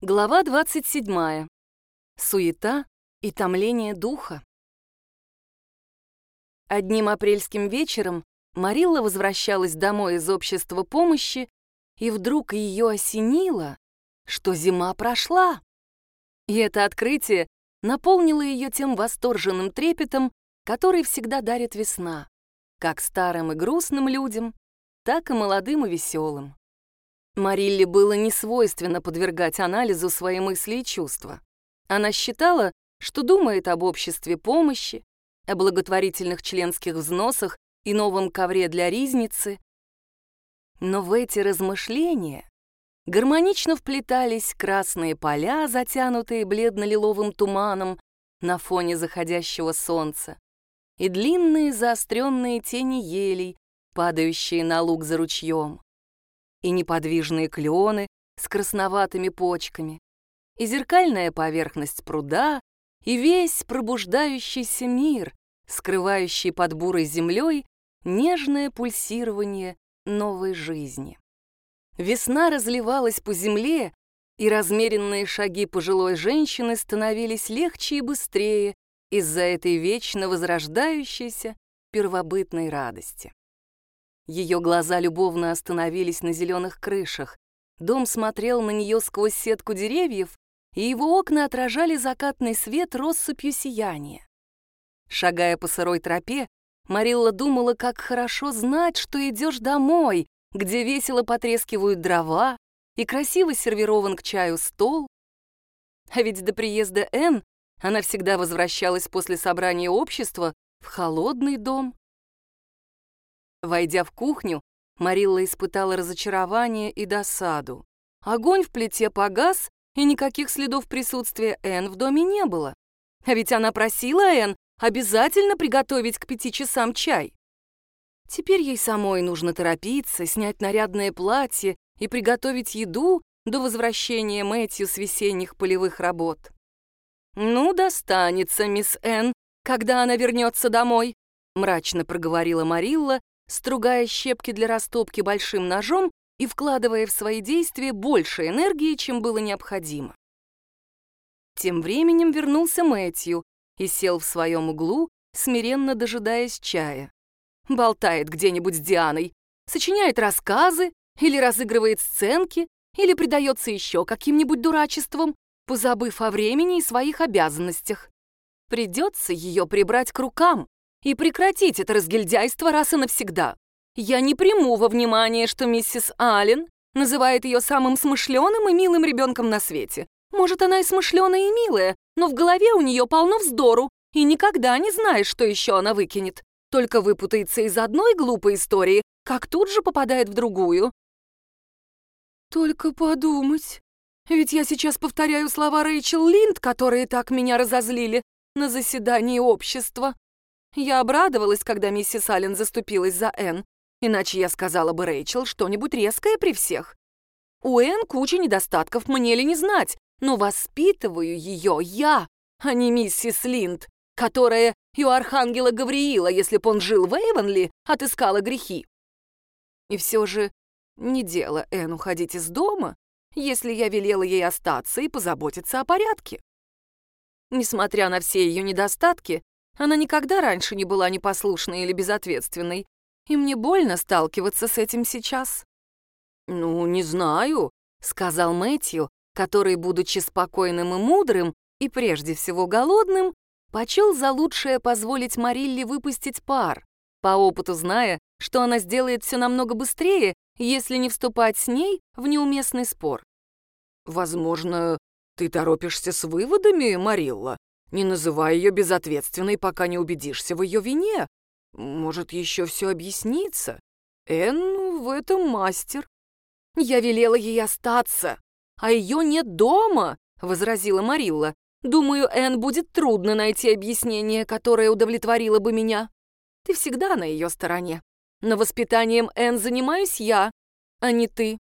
Глава 27. Суета и томление духа. Одним апрельским вечером Марилла возвращалась домой из общества помощи, и вдруг ее осенило, что зима прошла. И это открытие наполнило ее тем восторженным трепетом, который всегда дарит весна, как старым и грустным людям, так и молодым и веселым. Марилле было не свойственно подвергать анализу свои мысли и чувства. Она считала, что думает об обществе помощи, о благотворительных членских взносах и новом ковре для ризницы. Но в эти размышления гармонично вплетались красные поля, затянутые бледно-лиловым туманом на фоне заходящего солнца, и длинные заостренные тени елей, падающие на луг за ручьем и неподвижные клены с красноватыми почками, и зеркальная поверхность пруда, и весь пробуждающийся мир, скрывающий под бурой землей нежное пульсирование новой жизни. Весна разливалась по земле, и размеренные шаги пожилой женщины становились легче и быстрее из-за этой вечно возрождающейся первобытной радости. Ее глаза любовно остановились на зеленых крышах. Дом смотрел на нее сквозь сетку деревьев, и его окна отражали закатный свет россыпью сияния. Шагая по сырой тропе, Марилла думала, как хорошо знать, что идешь домой, где весело потрескивают дрова и красиво сервирован к чаю стол. А ведь до приезда Энн она всегда возвращалась после собрания общества в холодный дом, Войдя в кухню, Марилла испытала разочарование и досаду. Огонь в плите погас, и никаких следов присутствия Энн в доме не было. А ведь она просила Энн обязательно приготовить к пяти часам чай. Теперь ей самой нужно торопиться, снять нарядное платье и приготовить еду до возвращения Мэтью с весенних полевых работ. «Ну, достанется, мисс Энн, когда она вернется домой», мрачно проговорила Марилла, стругая щепки для растопки большим ножом и вкладывая в свои действия больше энергии, чем было необходимо. Тем временем вернулся Мэтью и сел в своем углу, смиренно дожидаясь чая. Болтает где-нибудь с Дианой, сочиняет рассказы или разыгрывает сценки, или предается еще каким-нибудь дурачеством, позабыв о времени и своих обязанностях. Придется ее прибрать к рукам, и прекратить это разгильдяйство раз и навсегда. Я не приму во внимание, что миссис Аллен называет ее самым смышленым и милым ребенком на свете. Может, она и смышленая, и милая, но в голове у нее полно вздору, и никогда не знаешь, что еще она выкинет. Только выпутается из одной глупой истории, как тут же попадает в другую. Только подумать. Ведь я сейчас повторяю слова Рэйчел Линд, которые так меня разозлили на заседании общества. Я обрадовалась, когда миссис Аллен заступилась за Энн, иначе я сказала бы Рэйчел что-нибудь резкое при всех. У Энн куча недостатков, мне ли не знать, но воспитываю ее я, а не миссис Линд, которая и у архангела Гавриила, если б он жил в Эйвенли, отыскала грехи. И все же не дело Энн уходить из дома, если я велела ей остаться и позаботиться о порядке. Несмотря на все ее недостатки, она никогда раньше не была непослушной или безответственной, и мне больно сталкиваться с этим сейчас. «Ну, не знаю», — сказал Мэтью, который, будучи спокойным и мудрым, и прежде всего голодным, почел за лучшее позволить Марилле выпустить пар, по опыту зная, что она сделает все намного быстрее, если не вступать с ней в неуместный спор. «Возможно, ты торопишься с выводами, Марилла?» Не называй ее безответственной, пока не убедишься в ее вине. Может, еще все объяснится. Энн в этом мастер. Я велела ей остаться, а ее нет дома, возразила Марилла. Думаю, Энн будет трудно найти объяснение, которое удовлетворило бы меня. Ты всегда на ее стороне. Но воспитанием Энн занимаюсь я, а не ты.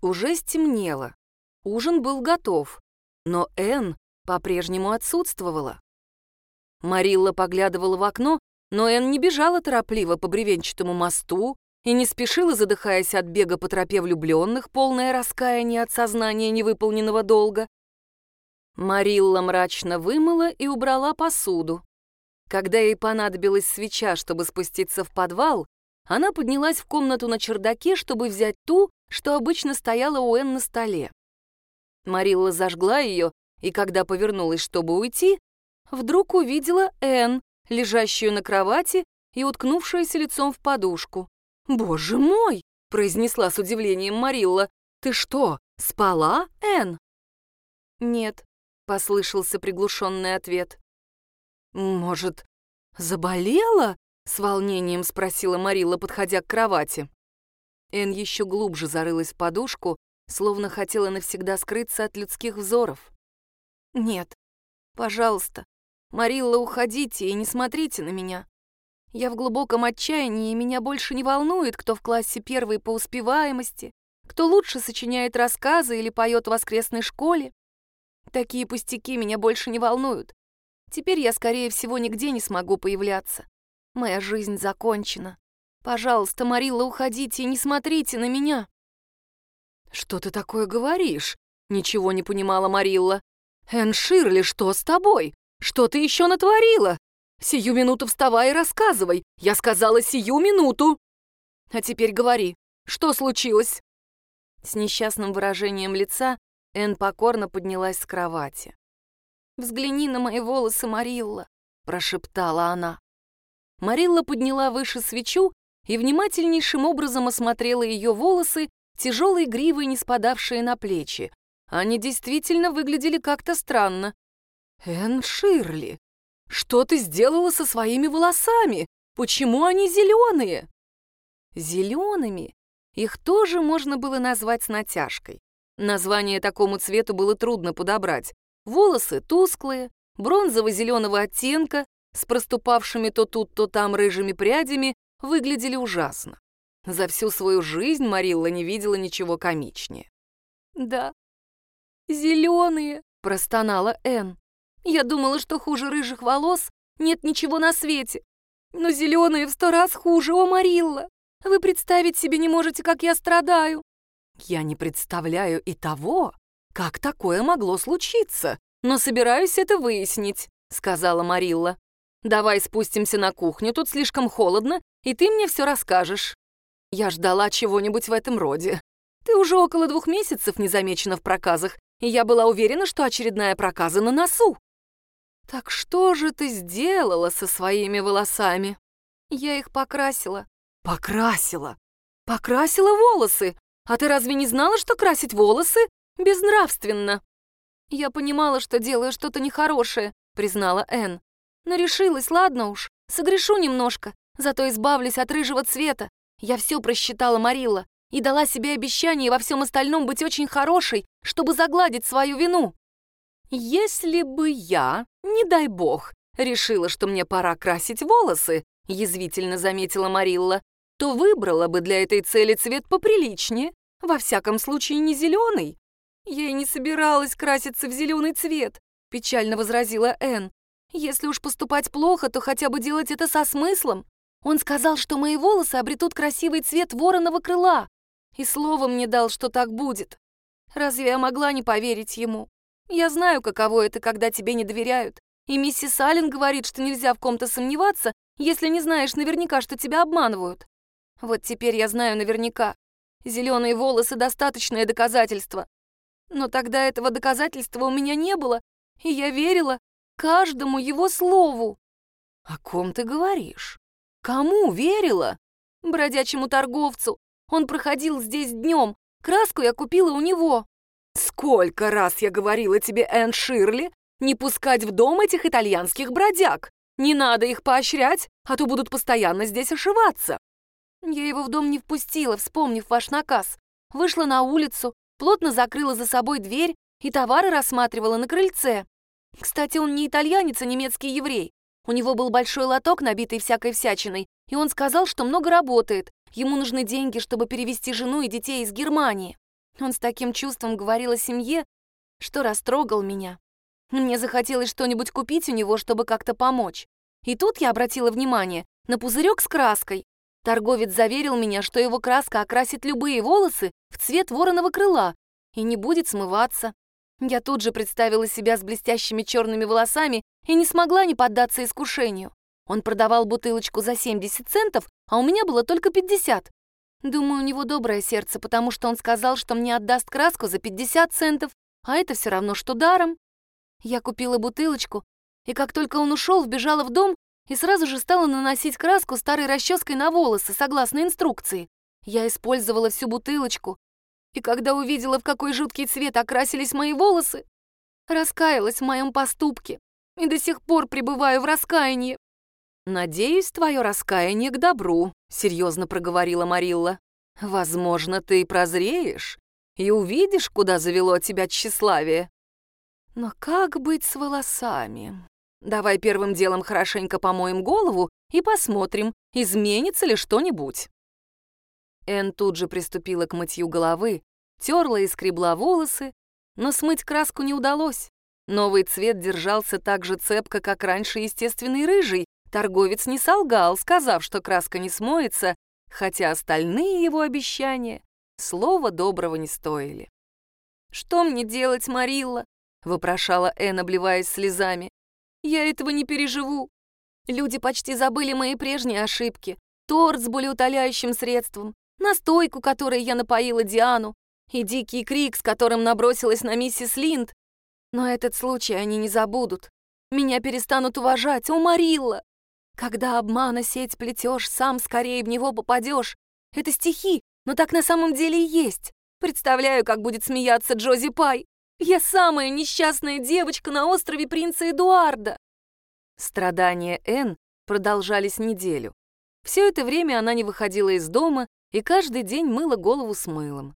Уже стемнело. Ужин был готов, но Энн по-прежнему отсутствовала. Марилла поглядывала в окно, но Энн не бежала торопливо по бревенчатому мосту и не спешила, задыхаясь от бега по тропе влюбленных, полное раскаяние от сознания невыполненного долга. Марилла мрачно вымыла и убрала посуду. Когда ей понадобилась свеча, чтобы спуститься в подвал, она поднялась в комнату на чердаке, чтобы взять ту, что обычно стояла у Энн на столе. Марилла зажгла ее, и когда повернулась, чтобы уйти, вдруг увидела Энн, лежащую на кровати и уткнувшуюся лицом в подушку. «Боже мой!» — произнесла с удивлением Марилла. «Ты что, спала, Энн?» «Нет», — послышался приглушенный ответ. «Может, заболела?» — с волнением спросила Марилла, подходя к кровати. Энн еще глубже зарылась в подушку, словно хотела навсегда скрыться от людских взоров. «Нет, пожалуйста, Марилла, уходите и не смотрите на меня. Я в глубоком отчаянии, и меня больше не волнует, кто в классе первый по успеваемости, кто лучше сочиняет рассказы или поет в воскресной школе. Такие пустяки меня больше не волнуют. Теперь я, скорее всего, нигде не смогу появляться. Моя жизнь закончена. Пожалуйста, Марилла, уходите и не смотрите на меня. Что ты такое говоришь? Ничего не понимала Марилла. Энн Ширли, что с тобой? Что ты еще натворила? Сию минуту вставай и рассказывай. Я сказала сию минуту. А теперь говори, что случилось? С несчастным выражением лица Энн покорно поднялась с кровати. «Взгляни на мои волосы, Марилла», — прошептала она. Марилла подняла выше свечу и внимательнейшим образом осмотрела ее волосы, тяжелые гривы, не спадавшие на плечи. Они действительно выглядели как-то странно. «Энн Ширли, что ты сделала со своими волосами? Почему они зеленые?» Зелеными их тоже можно было назвать с натяжкой. Название такому цвету было трудно подобрать. Волосы тусклые, бронзово-зеленого оттенка, с проступавшими то тут, то там рыжими прядями, выглядели ужасно. За всю свою жизнь Марилла не видела ничего комичнее. «Да, зеленые», — простонала Энн. «Я думала, что хуже рыжих волос нет ничего на свете. Но зеленые в сто раз хуже, о, Марилла! Вы представить себе не можете, как я страдаю!» «Я не представляю и того, как такое могло случиться, но собираюсь это выяснить», — сказала Марилла. Давай спустимся на кухню, тут слишком холодно, и ты мне все расскажешь. Я ждала чего-нибудь в этом роде. Ты уже около двух месяцев не замечена в проказах, и я была уверена, что очередная проказа на носу. Так что же ты сделала со своими волосами? Я их покрасила. Покрасила? Покрасила волосы? А ты разве не знала, что красить волосы безнравственно? Я понимала, что делаю что-то нехорошее, признала Энн. Но решилась, ладно уж, согрешу немножко, зато избавлюсь от рыжего цвета. Я все просчитала, Марилла, и дала себе обещание во всем остальном быть очень хорошей, чтобы загладить свою вину. Если бы я, не дай бог, решила, что мне пора красить волосы, язвительно заметила Марилла, то выбрала бы для этой цели цвет поприличнее, во всяком случае не зеленый. Я и не собиралась краситься в зеленый цвет, печально возразила Энн. Если уж поступать плохо, то хотя бы делать это со смыслом. Он сказал, что мои волосы обретут красивый цвет вороного крыла. И словом мне дал, что так будет. Разве я могла не поверить ему? Я знаю, каково это, когда тебе не доверяют. И миссис Аллен говорит, что нельзя в ком-то сомневаться, если не знаешь наверняка, что тебя обманывают. Вот теперь я знаю наверняка. Зеленые волосы — достаточное доказательство. Но тогда этого доказательства у меня не было, и я верила, каждому его слову. О ком ты говоришь? Кому верила? Бродячему торговцу. Он проходил здесь днем. Краску я купила у него. Сколько раз я говорила тебе, Энн Ширли, не пускать в дом этих итальянских бродяг. Не надо их поощрять, а то будут постоянно здесь ошиваться. Я его в дом не впустила, вспомнив ваш наказ. Вышла на улицу, плотно закрыла за собой дверь и товары рассматривала на крыльце. Кстати, он не итальянец, а немецкий еврей. У него был большой лоток, набитый всякой всячиной, и он сказал, что много работает. Ему нужны деньги, чтобы перевести жену и детей из Германии. Он с таким чувством говорил о семье, что растрогал меня. Мне захотелось что-нибудь купить у него, чтобы как-то помочь. И тут я обратила внимание на пузырек с краской. Торговец заверил меня, что его краска окрасит любые волосы в цвет вороного крыла и не будет смываться. Я тут же представила себя с блестящими черными волосами и не смогла не поддаться искушению. Он продавал бутылочку за 70 центов, а у меня было только 50. Думаю, у него доброе сердце, потому что он сказал, что мне отдаст краску за 50 центов, а это все равно, что даром. Я купила бутылочку, и как только он ушел, вбежала в дом и сразу же стала наносить краску старой расческой на волосы, согласно инструкции. Я использовала всю бутылочку, и когда увидела, в какой жуткий цвет окрасились мои волосы, раскаялась в моем поступке и до сих пор пребываю в раскаянии. «Надеюсь, твое раскаяние к добру», — серьезно проговорила Марилла. «Возможно, ты прозреешь и увидишь, куда завело тебя тщеславие. Но как быть с волосами? Давай первым делом хорошенько помоем голову и посмотрим, изменится ли что-нибудь». Эн тут же приступила к мытью головы, терла и скребла волосы, но смыть краску не удалось. Новый цвет держался так же цепко, как раньше естественный рыжий, Торговец не солгал, сказав, что краска не смоется, хотя остальные его обещания слова доброго не стоили. «Что мне делать, Марилла?» — вопрошала Энн, обливаясь слезами. «Я этого не переживу. Люди почти забыли мои прежние ошибки. Торт с болеутоляющим средством, настойку, которой я напоила Диану, и дикий крик, с которым набросилась на миссис Линд. Но этот случай они не забудут. Меня перестанут уважать. О, Марилла! Когда обмана сеть плетешь, сам скорее в него попадешь. Это стихи, но так на самом деле и есть. Представляю, как будет смеяться Джози Пай. Я самая несчастная девочка на острове принца Эдуарда. Страдания Энн продолжались неделю. Все это время она не выходила из дома и каждый день мыла голову с мылом.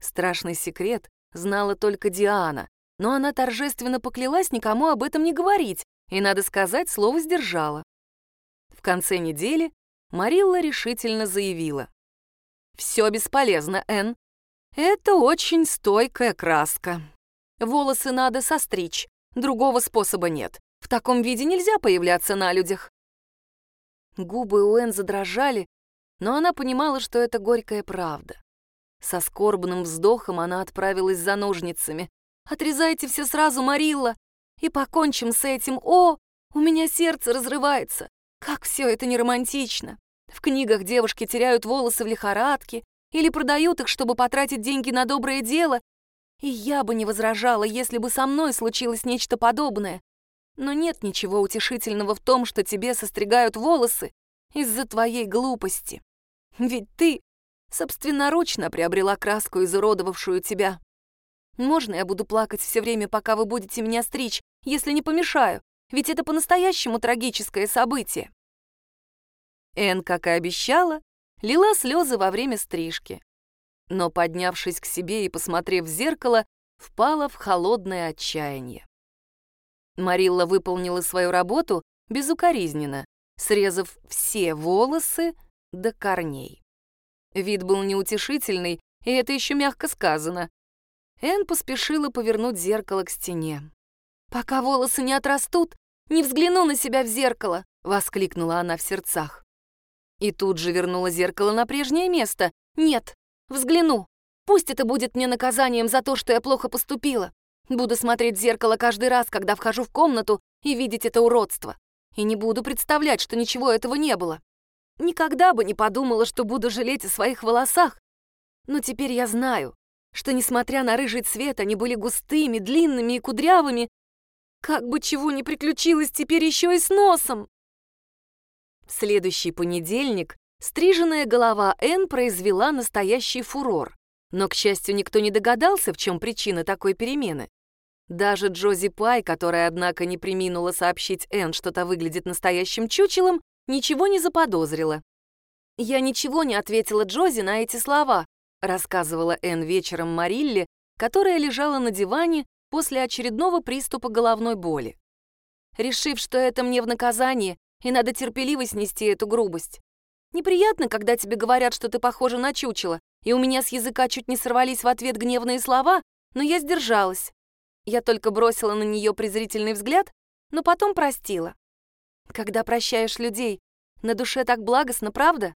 Страшный секрет знала только Диана, но она торжественно поклялась никому об этом не говорить и, надо сказать, слово сдержала конце недели Марилла решительно заявила. «Все бесполезно, Энн. Это очень стойкая краска. Волосы надо состричь, другого способа нет. В таком виде нельзя появляться на людях». Губы у Энн задрожали, но она понимала, что это горькая правда. Со скорбным вздохом она отправилась за ножницами. «Отрезайте все сразу, Марилла, и покончим с этим. О, у меня сердце разрывается. Как все это не романтично. В книгах девушки теряют волосы в лихорадке или продают их, чтобы потратить деньги на доброе дело. И я бы не возражала, если бы со мной случилось нечто подобное. Но нет ничего утешительного в том, что тебе состригают волосы из-за твоей глупости. Ведь ты собственноручно приобрела краску, изуродовавшую тебя. Можно я буду плакать все время, пока вы будете меня стричь, если не помешаю? Ведь это по-настоящему трагическое событие. Эн, как и обещала, лила слезы во время стрижки. Но, поднявшись к себе и посмотрев в зеркало, впала в холодное отчаяние. Марилла выполнила свою работу безукоризненно, срезав все волосы до корней. Вид был неутешительный, и это еще мягко сказано. Эн поспешила повернуть зеркало к стене. «Пока волосы не отрастут, не взгляну на себя в зеркало!» — воскликнула она в сердцах. И тут же вернула зеркало на прежнее место. «Нет, взгляну. Пусть это будет мне наказанием за то, что я плохо поступила. Буду смотреть в зеркало каждый раз, когда вхожу в комнату и видеть это уродство. И не буду представлять, что ничего этого не было. Никогда бы не подумала, что буду жалеть о своих волосах. Но теперь я знаю, что, несмотря на рыжий цвет, они были густыми, длинными и кудрявыми. Как бы чего ни приключилось теперь еще и с носом. В следующий понедельник стриженная голова Энн произвела настоящий фурор. Но, к счастью, никто не догадался, в чем причина такой перемены. Даже Джози Пай, которая, однако, не приминула сообщить Энн, что та выглядит настоящим чучелом, ничего не заподозрила. «Я ничего не ответила Джози на эти слова», рассказывала Энн вечером Марилле, которая лежала на диване после очередного приступа головной боли. Решив, что это мне в наказание, и надо терпеливо снести эту грубость. Неприятно, когда тебе говорят, что ты похожа на чучело, и у меня с языка чуть не сорвались в ответ гневные слова, но я сдержалась. Я только бросила на нее презрительный взгляд, но потом простила. Когда прощаешь людей, на душе так благостно, правда?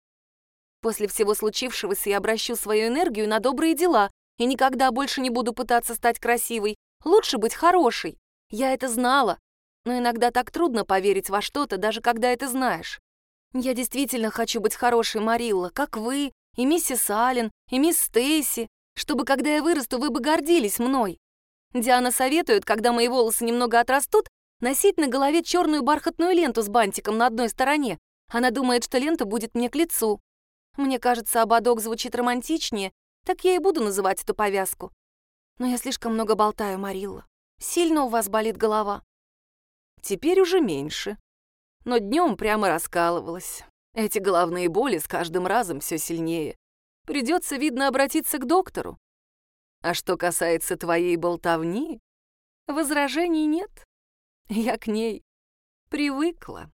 После всего случившегося я обращу свою энергию на добрые дела и никогда больше не буду пытаться стать красивой. Лучше быть хорошей. Я это знала. Но иногда так трудно поверить во что-то, даже когда это знаешь. Я действительно хочу быть хорошей, Марилла, как вы, и миссис Аллен, и мисс Стейси, чтобы, когда я вырасту, вы бы гордились мной. Диана советует, когда мои волосы немного отрастут, носить на голове черную бархатную ленту с бантиком на одной стороне. Она думает, что лента будет мне к лицу. Мне кажется, ободок звучит романтичнее, так я и буду называть эту повязку. Но я слишком много болтаю, Марилла. Сильно у вас болит голова. Теперь уже меньше. Но днем прямо раскалывалась. Эти головные боли с каждым разом все сильнее. Придется, видно, обратиться к доктору. А что касается твоей болтовни, возражений нет. Я к ней привыкла.